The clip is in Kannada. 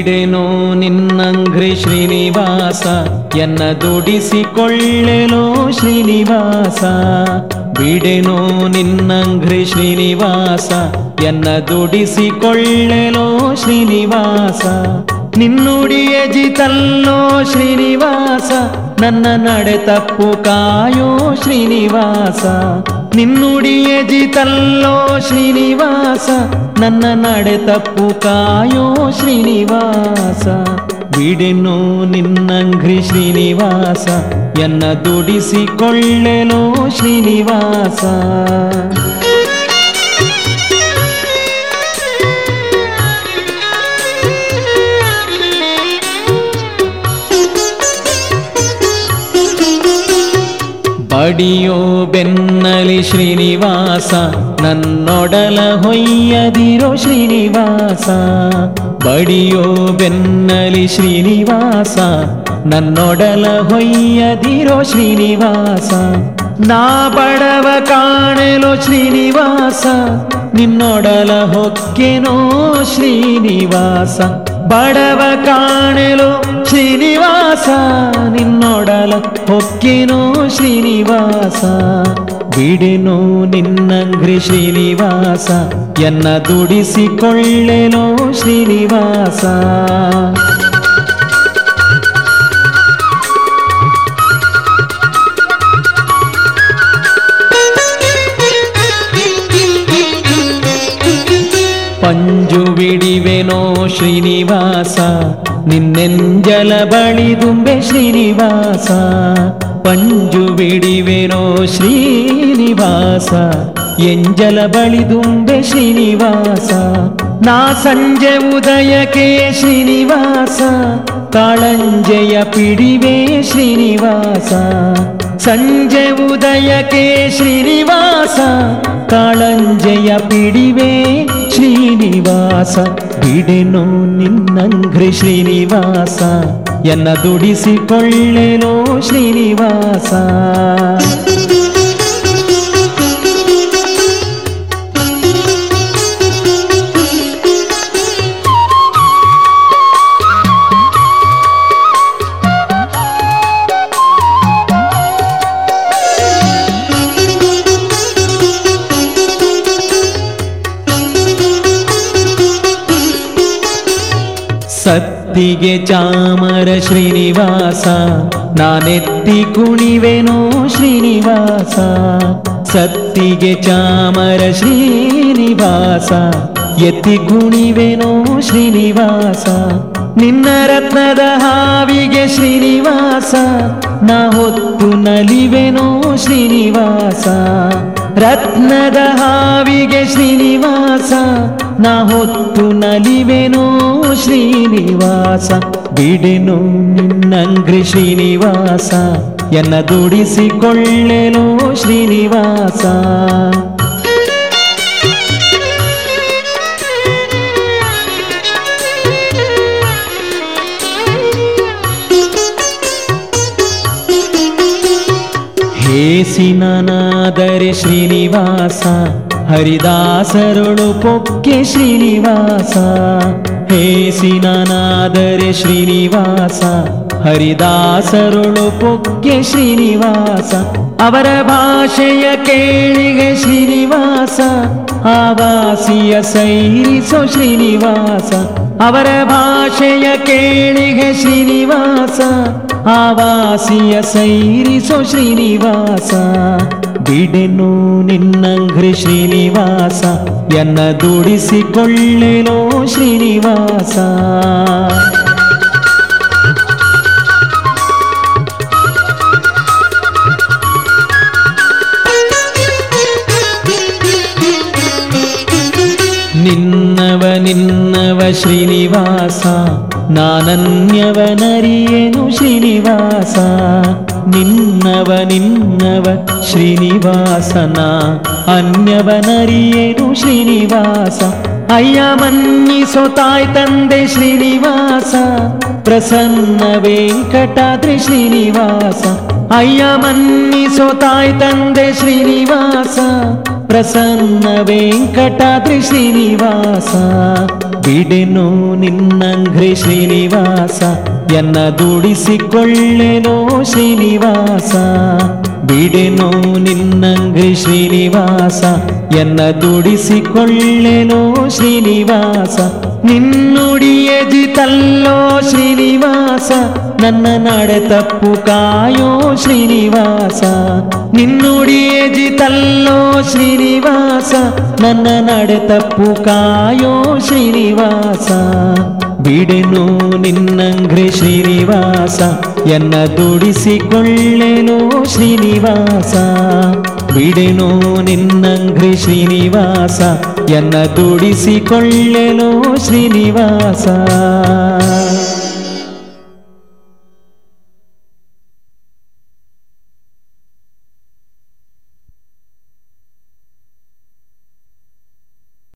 ಬಿಡೆನೋ ನಿನ್ನಂಗ್ರಿ ಶ್ರೀನಿವಾಸ, ಎನ್ನ ದುಡಿಸಿಕೊಳ್ಳೆನೋ ಶ್ರೀನಿವಾಸ. ಬಿಡೆನೋ ನಿನ್ನಂಗ್ರಿ ಶ್ರೀನಿವಾಸ, ಎನ್ನ ದುಡಿಸಿಕೊಳ್ಳೆನೋ ಶ್ರೀನಿವಾಸ. ನಿನ್ನುಡಿಯಜಿ ಜಿತಲ್ಲೋ ಶ್ರೀನಿವಾಸ, ನನ್ನ ನಡೆ ತಪ್ಪು ಕಾಯೋ ಶ್ರೀನಿವಾಸ. ನಿನ್ನುಡಿಯ ಜಿತಲ್ಲೋ ಶ್ರೀನಿವಾಸ ನನ್ನ ನಡೆ ತಪ್ಪು ಕಾಯೋ ಶ್ರೀನಿವಾಸ. ಬಿಡೆನು ನಿನ್ನಂಘ್ರಿ ಶ್ರೀನಿವಾಸ ಎನ್ನ ದುಡಿಸಿಕೊಳ್ಳೆನೋ ಶ್ರೀನಿವಾಸ. ಬಡಿಯೋ ಬೆನ್ನಲಿ ಶ್ರೀನಿವಾಸ ನನ್ನೊಡಲ ಹೊಯ್ಯದಿರೋ ಶ್ರೀನಿವಾಸ ಬಡಿಯೋ ಬೆನ್ನಲಿ ಶ್ರೀನಿವಾಸ ನನ್ನೊಡಲ ಹೊಯ್ಯದಿರೋ ಶ್ರೀನಿವಾಸ ನಾ ಬಡವ ಕಾಣೆಲೋ ಶ್ರೀನಿವಾಸ ನಿನ್ನೊಡಲ ಹೊಕ್ಕೆನೋ ಶ್ರೀನಿವಾಸ ಬಡವ ಕಾಣೆಲೋ ಶ್ರೀನಿವಾಸ ನಿನ್ನೊಡಲ ಹೊಕ್ಕಿನೋ ಶ್ರೀನಿವಾಸ. ಬಿಡೆನೋ ನಿನ್ನಂಗ್ರಿ ಶ್ರೀನಿವಾಸ ಎನ್ನ ದುಡಿಸಿಕೊಳ್ಳೆನೋ ಶ್ರೀನಿವಾಸ. ಪಂಜು ಬಿಡಿವೆನೋ ಶ್ರೀನಿವಾಸ, ನಿನ್ನೆಂಜಲ ಬಳಿದುಂಬೆ ಶ್ರೀನಿವಾಸ. ಪಂಜು ಬಿಡಿವೆನೋ ಶ್ರೀನಿವಾಸ, ಎಂಜಲ ಬಳಿದುಂಬೆ ಶ್ರೀನಿವಾಸ. ನಾ ಸಂಜೆ ಉದಯಕ್ಕೆ ಶ್ರೀನಿವಾಸ, ಕಾಳಂಜೆಯ ಪಿಡಿವೆ ಶ್ರೀನಿವಾಸ. ಸಂಜೆ ಉದಯಕ್ಕೆ ಶ್ರೀನಿವಾಸ, ಕಾಳಂಜೆಯ ಪಿಡಿವೆ ಶ್ರೀನಿವಾಸ ಬಿಡೆನೋ ನಿನ್ನಂಘ್ರಿ ಶ್ರೀನಿವಾಸ ಎನ್ನ ದುಡಿಸಿಕೊಳ್ಳೆನೋ ಶ್ರೀನಿವಾಸ. ಸತ್ತಿಗೆ ಚಾಮರ ಶ್ರೀನಿವಾಸ, ನಾನೆತ್ತಿ ಕುಣಿವೆನೋ ಶ್ರೀನಿವಾಸ. ಸತ್ತಿಗೆ ಚಾಮರ ಶ್ರೀನಿವಾಸ, ಎತ್ತಿ ಕುಣಿವೆನೋ ಶ್ರೀನಿವಾಸ. ನಿನ್ನ ರತ್ನದ ಹಾವಿಗೆ ಶ್ರೀನಿವಾಸ, ನಾ ಹೊತ್ತು ನಲಿವೆನೋ ಶ್ರೀನಿವಾಸ. ರತ್ನದ ಹಾವಿಗೆ ಶ್ರೀನಿವಾಸ ನಾ ಹೊತ್ತು ನಲಿವೆನೋ ಶ್ರೀನಿವಾಸ. ಬಿಡೆನು ನಿನ್ನಂಗ್ರಿ ಶ್ರೀನಿವಾಸ ಎನ್ನ ದುಡಿಸಿಕೊಳ್ಳೆನೋ ಶ್ರೀನಿವಾಸ. ಹೇಸಿನನಾದರೆ ಶ್ರೀನಿವಾಸ ಹರಿದಾಸರುಳು ಪೊಕ್ಕೆ ಶ್ರೀನಿವಾಸ ಹೇಸಿನನಾದರೆ ಶ್ರೀನಿವಾಸ ಹರಿದಾಸರುಳು ಪೊಕ್ಕೆ ಶ್ರೀನಿವಾಸ ಅವರ ಭಾಷೆಯ ಕೇಳಿಗೆ ಶ್ರೀನಿವಾಸ ಆವಾಸಿಯ ಸೈರಿಸೋ ಶ್ರೀನಿವಾಸ ಅವರ ಭಾಷೆಯ ಕೇಳಿಗೆ ಶ್ರೀನಿವಾಸ ಆವಾಸಿಯ ಸೈರಿಸೋ ಶ್ರೀನಿವಾಸ. ಬಿಡೆನು ನಿನ್ನಂಘ್ರಿ ಶ್ರೀನಿವಾಸ. ಎನ್ನ ದುಡಿಸಿಕೊಳ್ಳೆನೋ ಶ್ರೀನಿವಾಸ. ನಿನ್ನವ ನಿನ್ನವ ಶ್ರೀನಿವಾಸ. ನಾನನ್ಯವನರಿಯೇನು ಶ್ರೀನಿವಾಸ ನಿನ್ನವ ನಿನ್ನವ ಶ್ರೀನಿವಾಸನ ಅನ್ಯವನರಿಯೇನು ಶ್ರೀನಿವಾಸ ಅಯ್ಯ ಮನ್ನಿಸೋ ತಾಯ್ ತಂದೆ ಶ್ರೀನಿವಾಸ ಪ್ರಸನ್ನ ವೆಂಕಟಾದ್ರಿ ಶ್ರೀನಿವಾಸ ಅಯ್ಯ ಮನ್ನಿಸೋ ತಾಯ್ ತಂದೆ ಶ್ರೀನಿವಾಸ ಪ್ರಸನ್ನ ವೆಂಕಟಾದ್ರಿ ಶ್ರೀನಿವಾಸ. ಬಿಡೆನು ನಿನ್ನಂಘ್ರಿ ಶ್ರೀನಿವಾಸ. ಎನ್ನ ದುಡಿಸಿಕೊಳ್ಳೆನೋ ಶ್ರೀನಿವಾಸ. ಬಿಡೆನು ನಿನ್ನಂಘ್ರಿ ಶ್ರೀನಿವಾಸ. ಎನ್ನ ದುಡಿಸಿಕೊಳ್ಳೆನೋ ಶ್ರೀನಿವಾಸ. ನಿನ್ನುಡಿಯ ಜಿತಲ್ಲೋ ಶ್ರೀನಿವಾಸ. ನನ್ನ ನಡೆ ತಪ್ಪು ಕಾಯೋ ಶ್ರೀನಿವಾಸ. ನಿನ್ನುಡಿಯೇ ಜಿತಲ್ಲೋ ಶ್ರೀನಿವಾಸ. ನನ್ನ ನಡೆ ತಪ್ಪು ಕಾಯೋ ಶ್ರೀನಿವಾಸ. ಬಿಡೆನು ನಿನ್ನಂಗ್ರೆ ಶ್ರೀನಿವಾಸ. ಎನ್ನ ದುಡಿಸಿಕೊಳ್ಳೆನು ಶ್ರೀನಿವಾಸ. ಬಿಡೆನು ನಿನ್ನಂಗ್ರಿ ಶ್ರೀನಿವಾಸ. ಎನ್ನ ದುಡಿಸಿಕೊಳ್ಳೆನು ಶ್ರೀನಿವಾಸ.